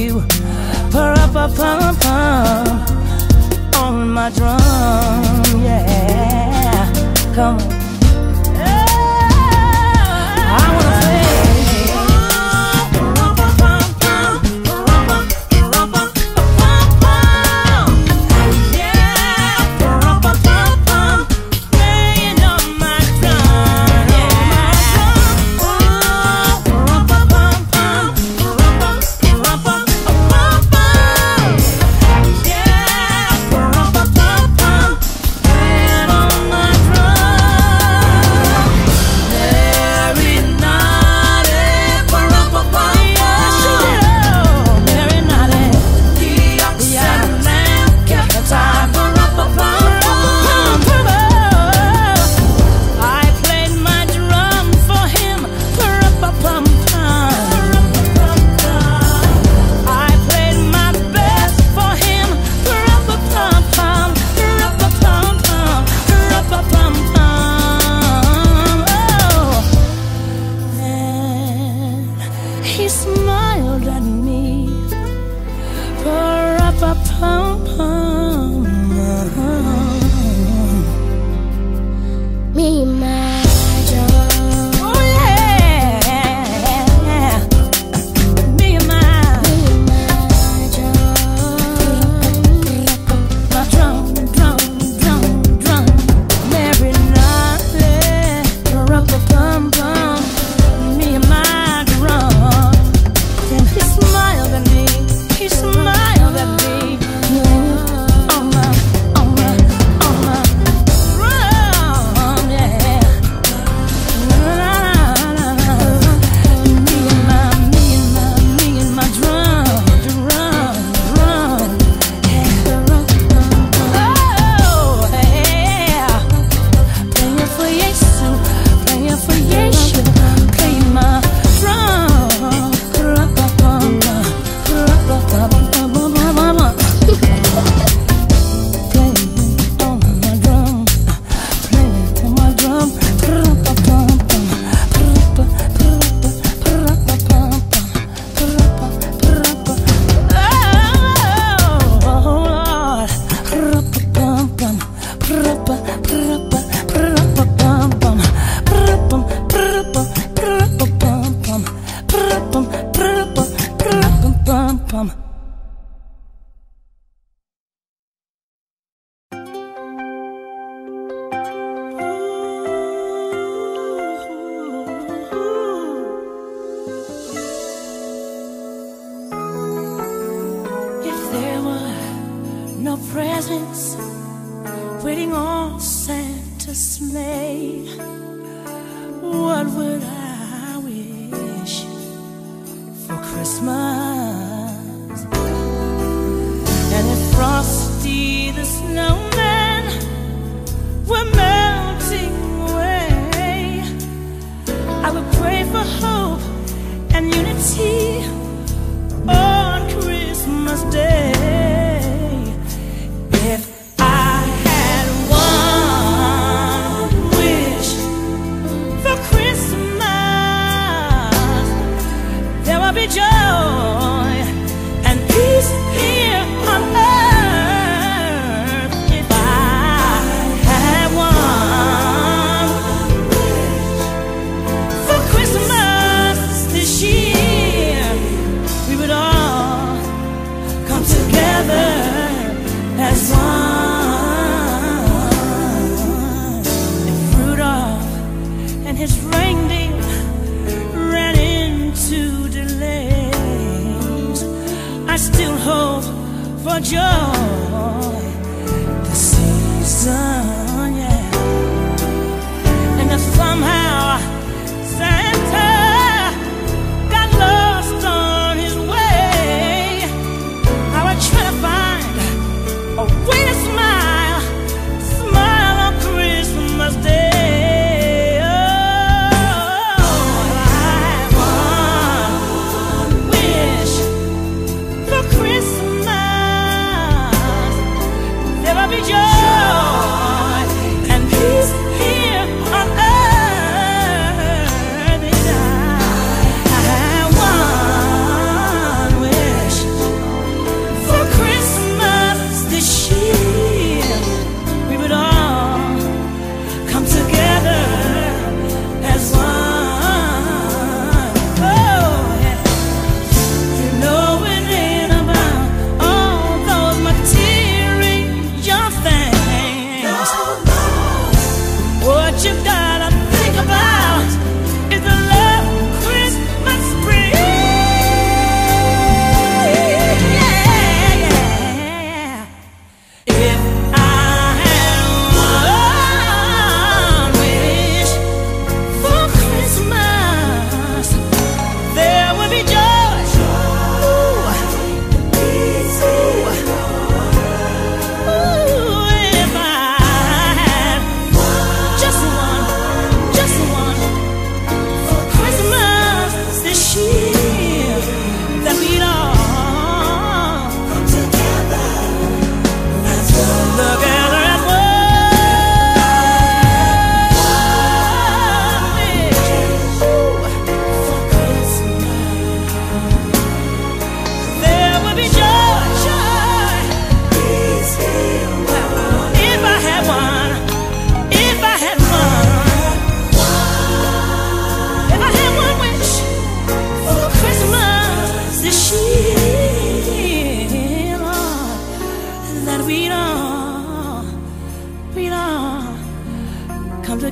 you. Pour up a pump pump on my drum, yeah. Come on.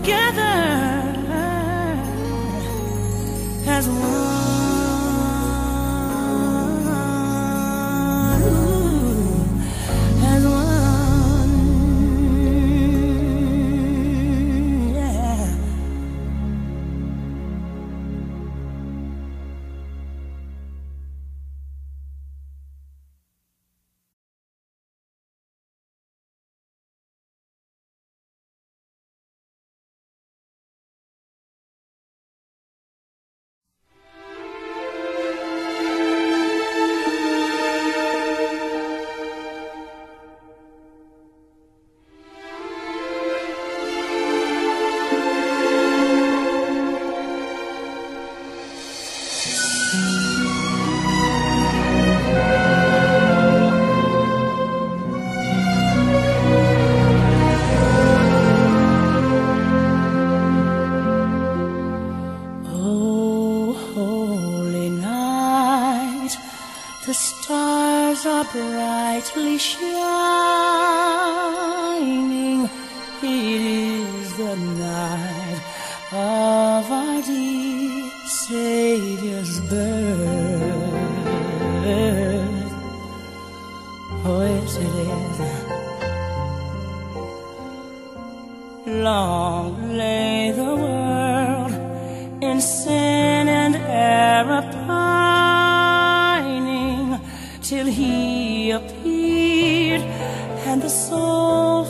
together. sin and error pining till he appeared and the soul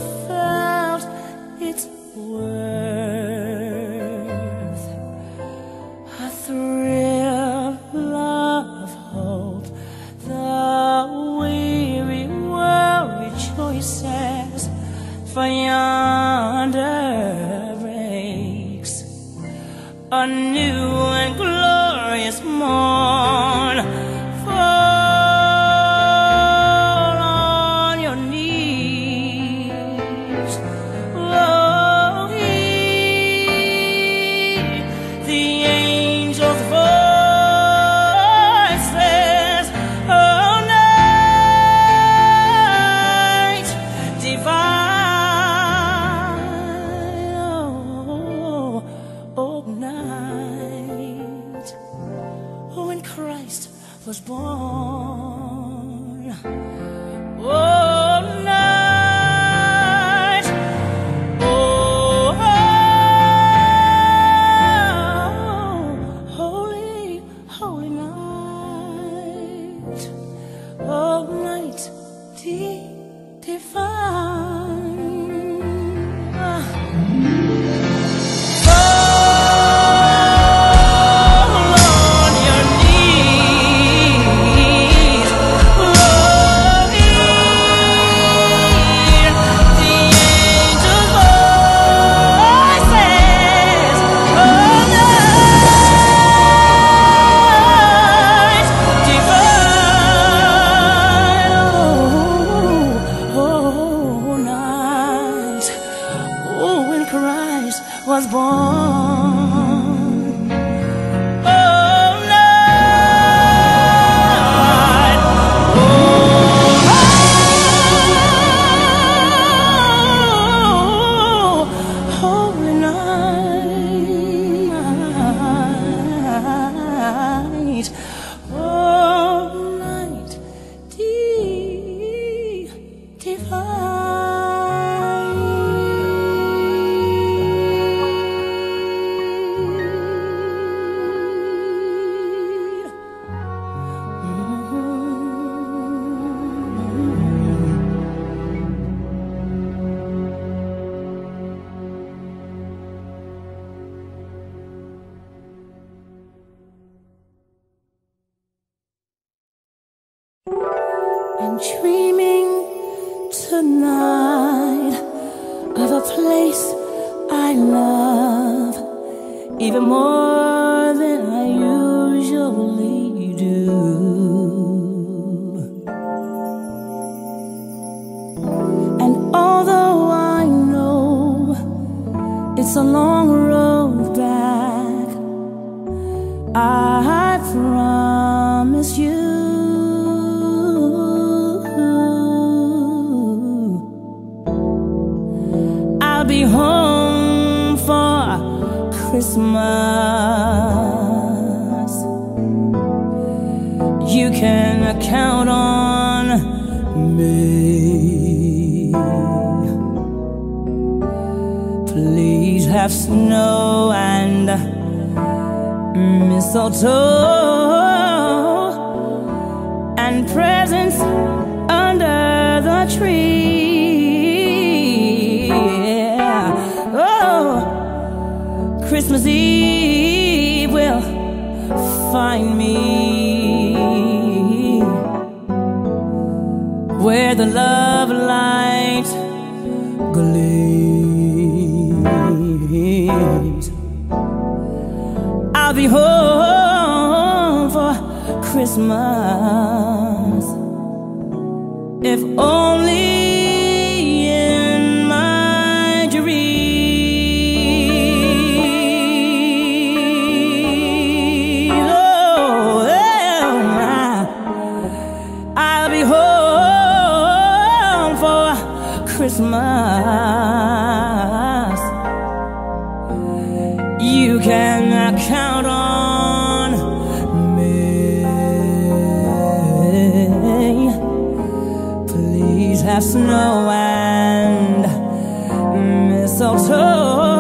snow and mistletoe and presents under the tree. Yeah. Oh, Christmas Eve will find me where the love. smile. Please have snow and mistletoe.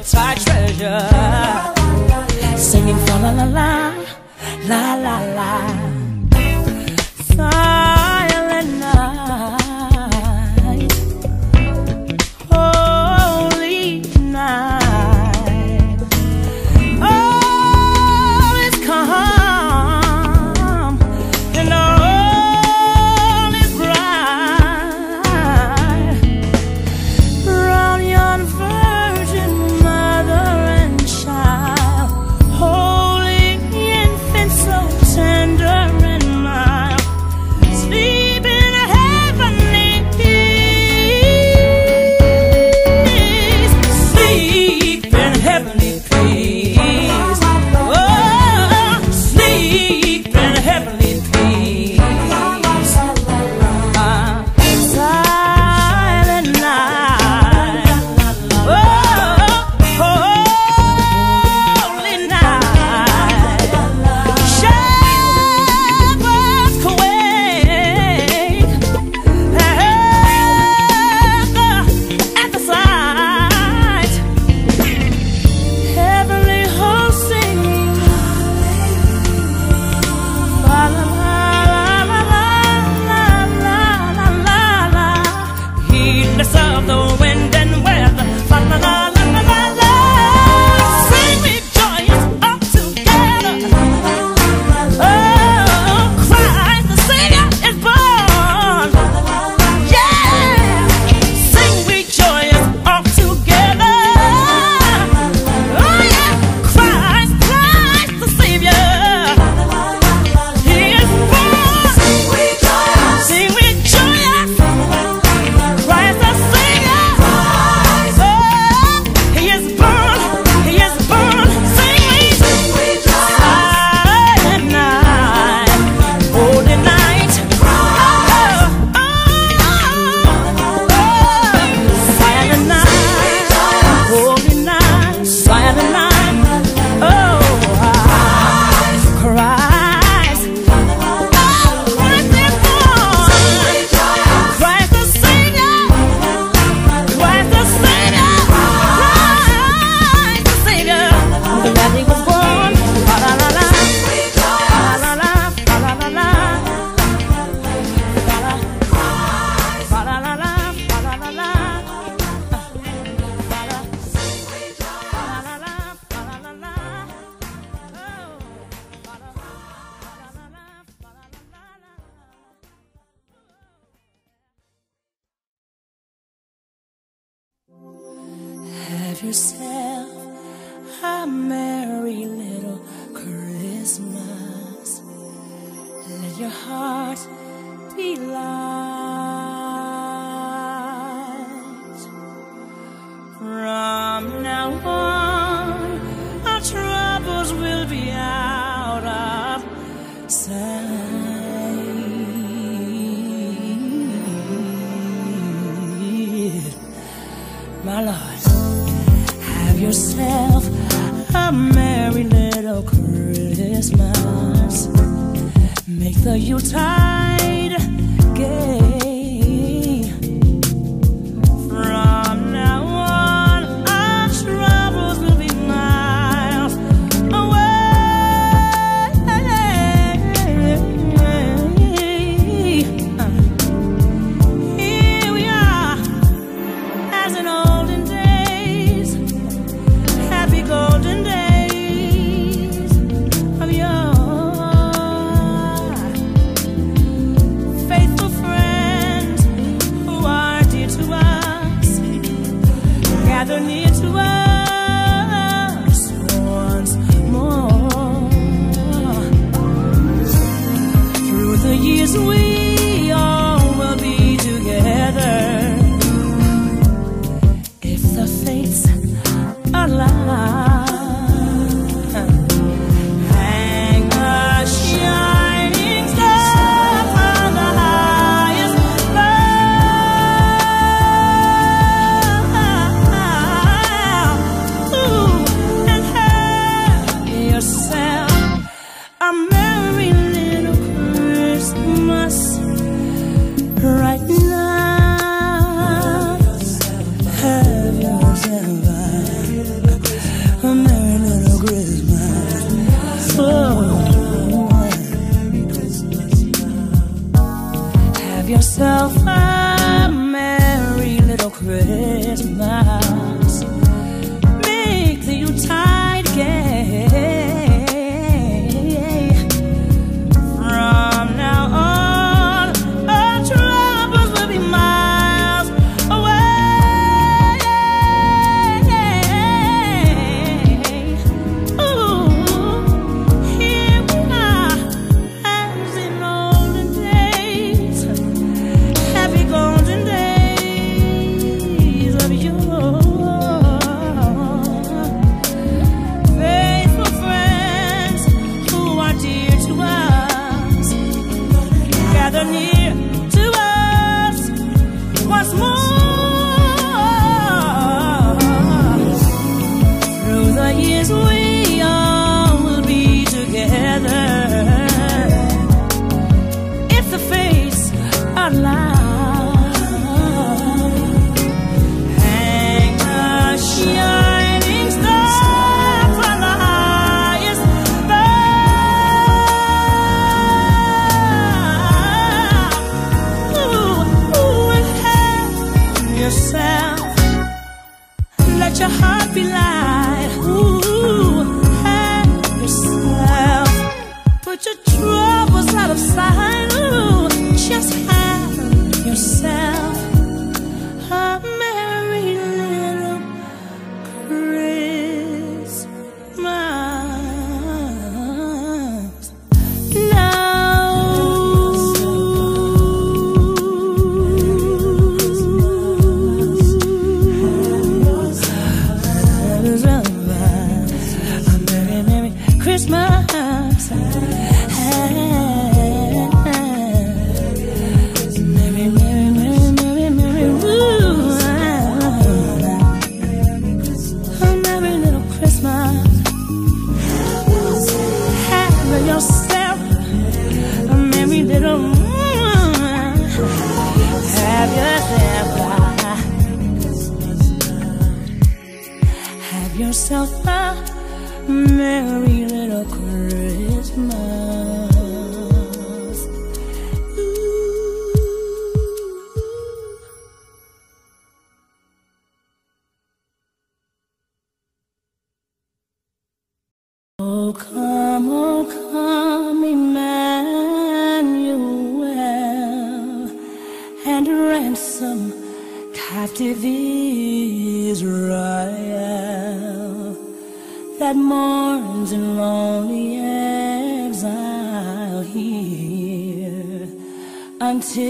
untied treasure. Singing fa la la la, la la la. The Yuletide right now.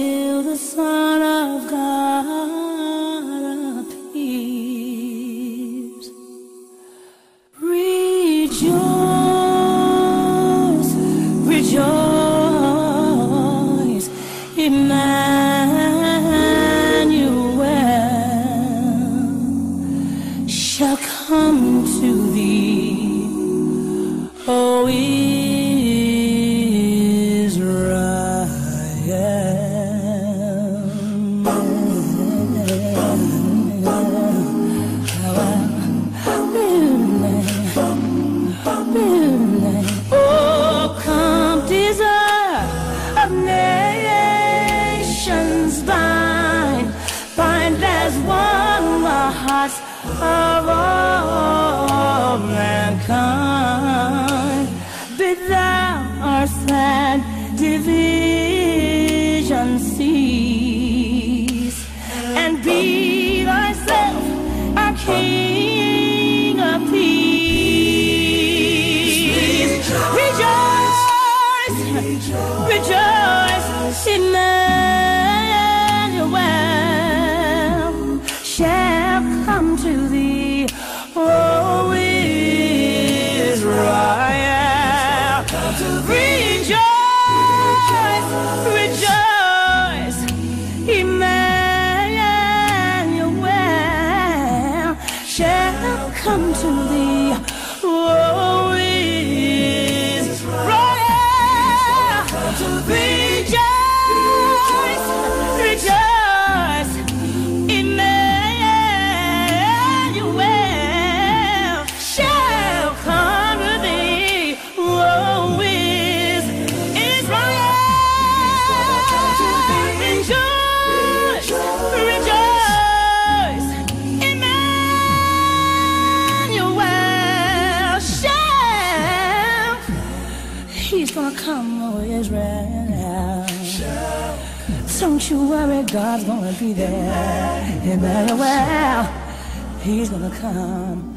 The Son of God come.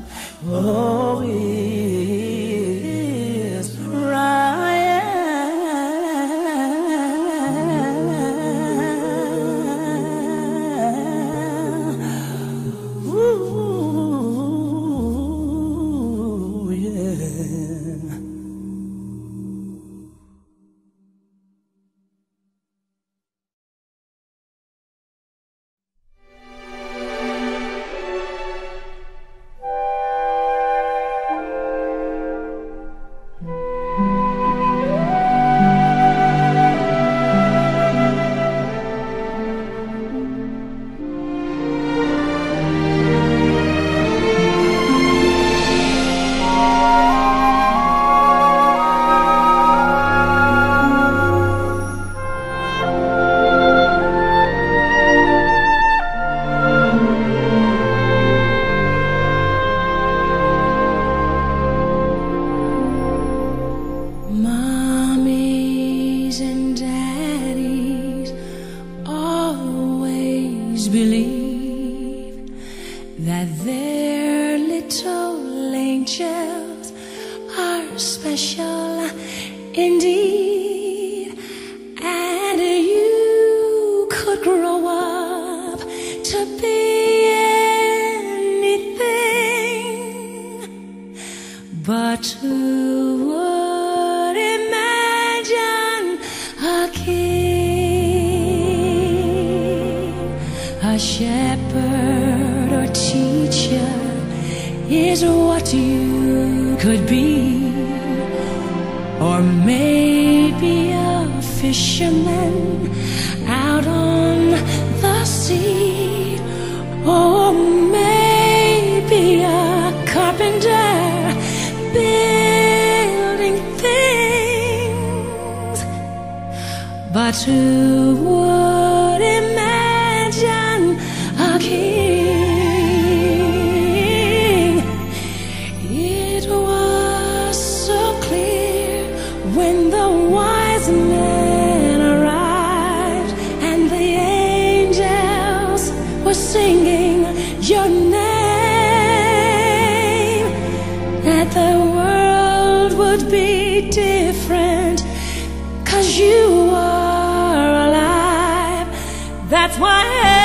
world would be different Cause you are alive. That's why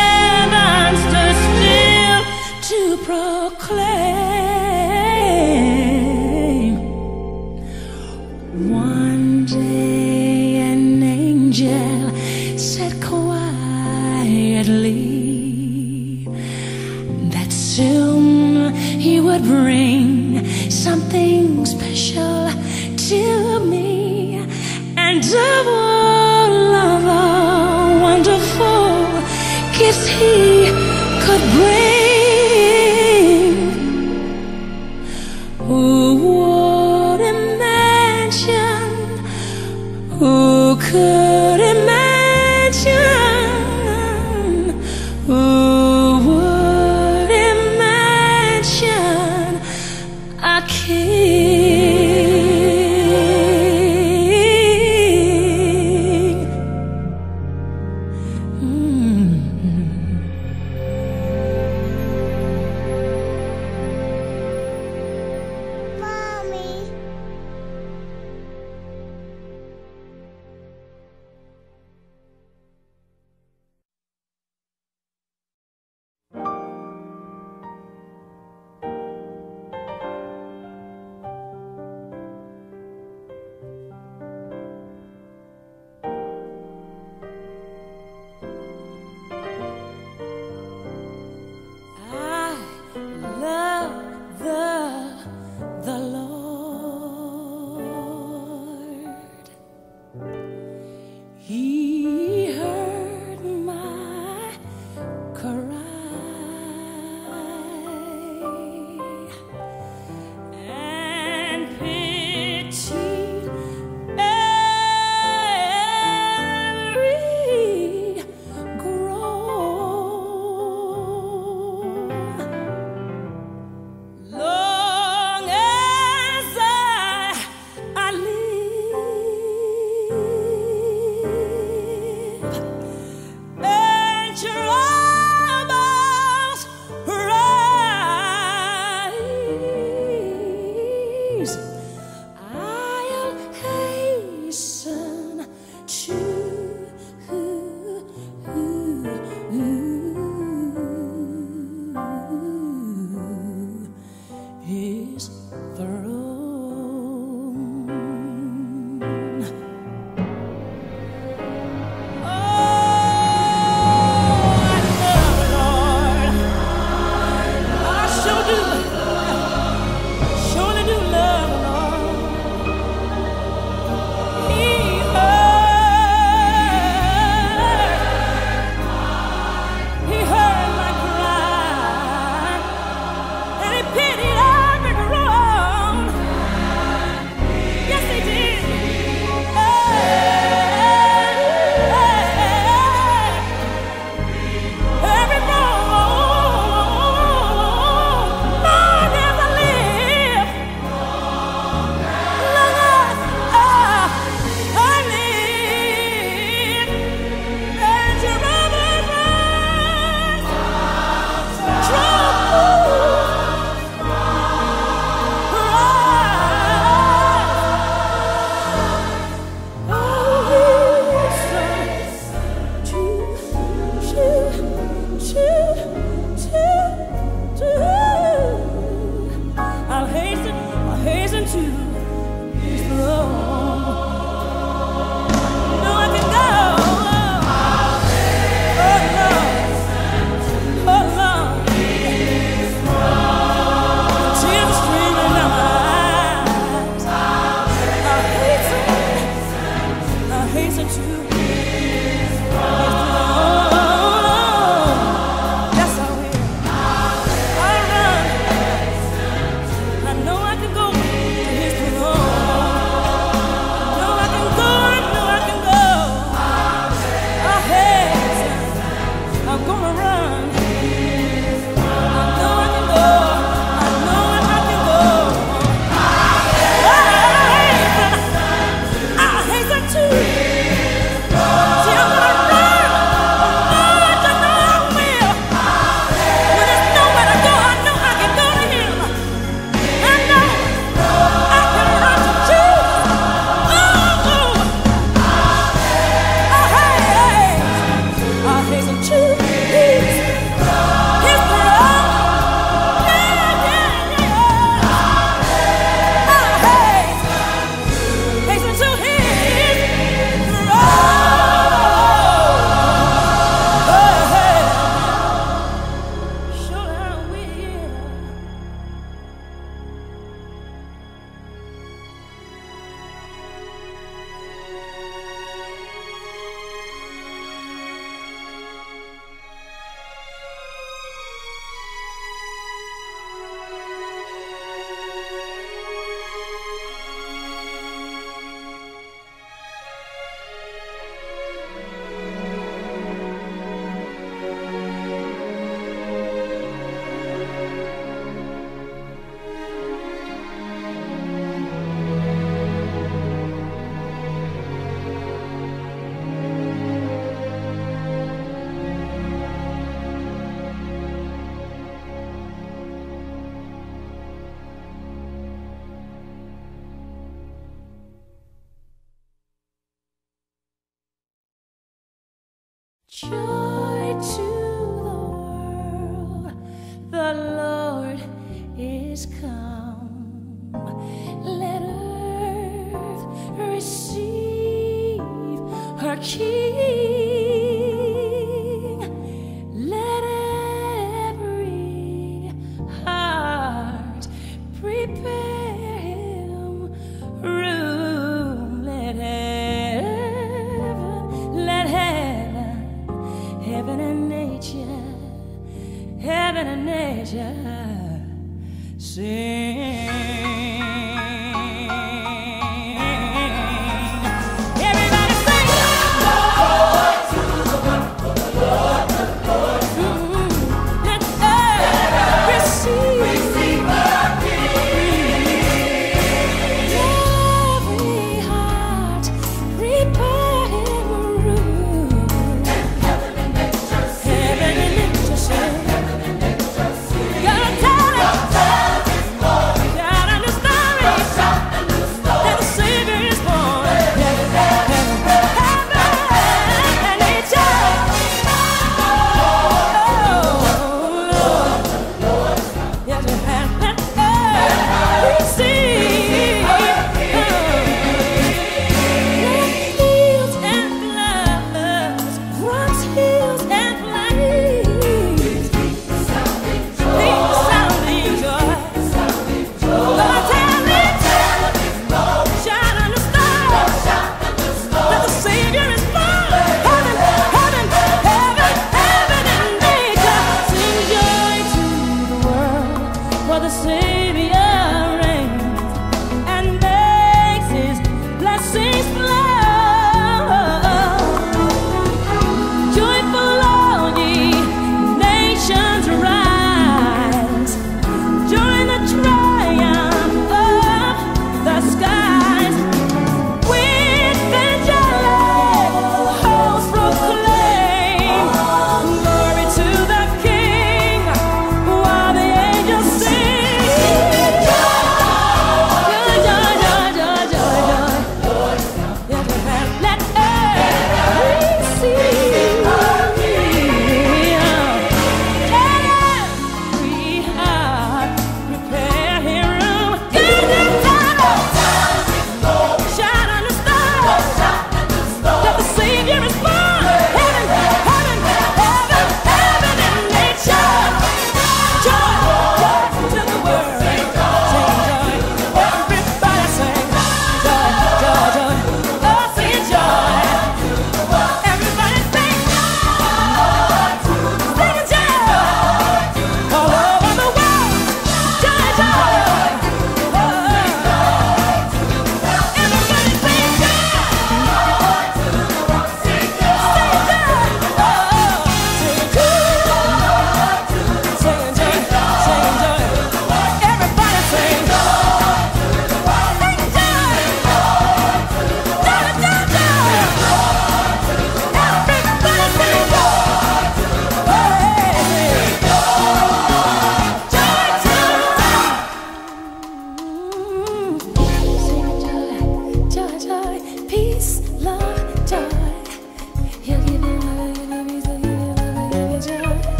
the